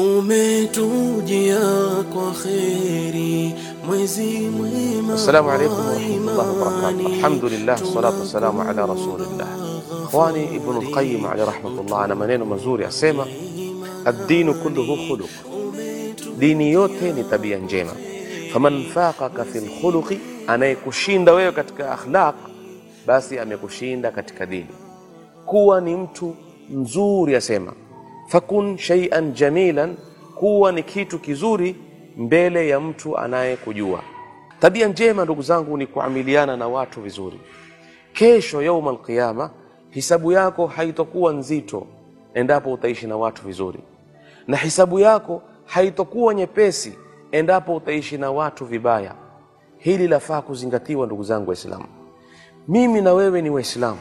umetujia kwa kheri, mwezi mwema. Assalamu rahmatullahi wa barakatuh Alhamdulillah, salatu wassalamu ala rasulillah. Ikhwani, Ibn al-Qayyim alayhi rahmatullah ana maneno mazuri, asema ad-dinu kulluhu khuluq, dini yote ni tabia njema. Faman faqaka fi khuluqi, anayekushinda wewe katika akhlaq, basi amekushinda katika dini. Kuwa ni mtu mzuri, asema fakun shay'an jamilan, kuwa ni kitu kizuri mbele ya mtu anayekujua. Tabia njema, ndugu zangu, ni kuamiliana na watu vizuri. Kesho yauma alqiyama, hisabu yako haitokuwa nzito endapo utaishi na watu vizuri, na hisabu yako haitokuwa nyepesi endapo utaishi na watu vibaya. Hili lafaa kuzingatiwa, ndugu zangu Waislamu. Mimi na wewe ni Waislamu.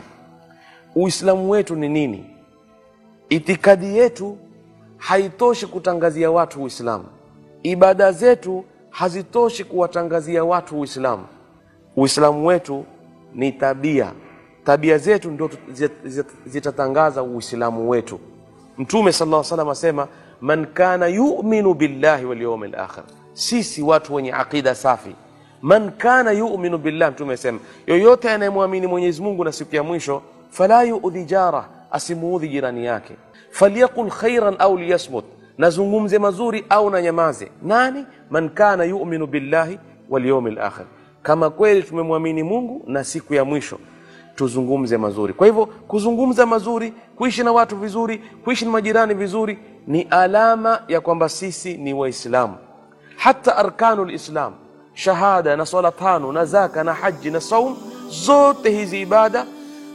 Uislamu wetu ni nini? Itikadi yetu haitoshi kutangazia watu Uislamu. Ibada zetu hazitoshi kuwatangazia watu Uislamu. Uislamu wetu ni tabia, tabia zetu ndio zitatangaza Uislamu wetu. Mtume sallallahu alaihi wasallam asema, man kana yu'minu billahi wal yawmil akhir, sisi watu wenye aqida safi. Man kana yu'minu billah, Mtume asema, yoyote anayemwamini Mwenyezi Mungu na siku ya mwisho, fala yu'dhi jarah asimuudhi jirani yake, Falyakul khairan au liyasmut, nazungumze mazuri au na nyamaze. Nani? man kana yu'minu billahi wal yawmil akhir, kama kweli tumemwamini Mungu na siku ya mwisho tuzungumze mazuri. Kwa hivyo kuzungumza mazuri, kuishi na watu vizuri, kuishi na majirani vizuri ni alama ya kwamba sisi ni Waislamu. Hata arkanu lislam, shahada na swala tano na zaka na haji na saum, zote hizi ibada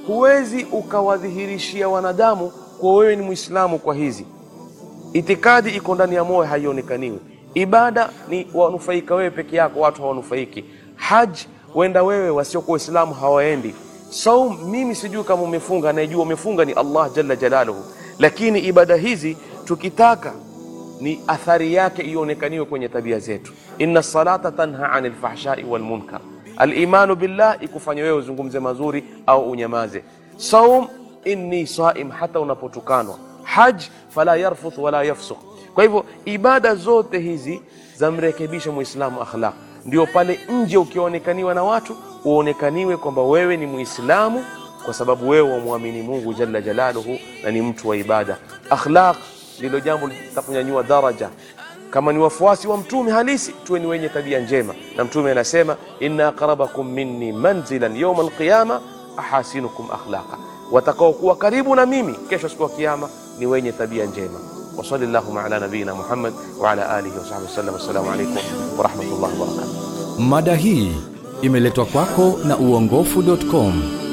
huwezi ukawadhihirishia wanadamu kwa wewe ni Muislamu kwa hizi. Itikadi iko ndani ya moyo, haionekaniwi. Ibada ni wanufaika wewe peke yako, watu hawanufaiki. Haji wenda wewe, wasiokuwa Waislamu hawaendi. Saum, mimi sijui kama umefunga, anayejua umefunga ni Allah jalla jalaluhu, lakini ibada hizi tukitaka ni athari yake ionekaniwe kwenye tabia zetu. Inna salata tanha anil fahshai wal munkar Alimanu billah ikufanya wewe uzungumze mazuri au unyamaze. Saum, inni saim, hata unapotukanwa. Haj, fala yarfuth wala yafsuk. Kwa hivyo ibada zote hizi zamrekebisha muislamu akhlaq, ndio pale nje ukionekaniwa na watu uonekaniwe kwamba wewe ni muislamu kwa sababu wewe wamwamini Mungu jalla jalaluhu na ni mtu wa ibada. Akhlaq ndilo jambo litakunyanyua daraja kama ni wafuasi wa mtume halisi tuwe ni wenye tabia njema, na mtume anasema inna aqrabakum minni manzilan yawma alqiyama ahasinukum akhlaqa, watakaokuwa karibu na mimi kesho siku ya kiyama ni wenye tabia njema. wa sallallahu ala nabiyina Muhammad wa ala alihi wa sahbihi wasallam. Assalamu alaykum wa rahmatullahi wa barakatuh. Mada hii imeletwa kwako na uongofu.com.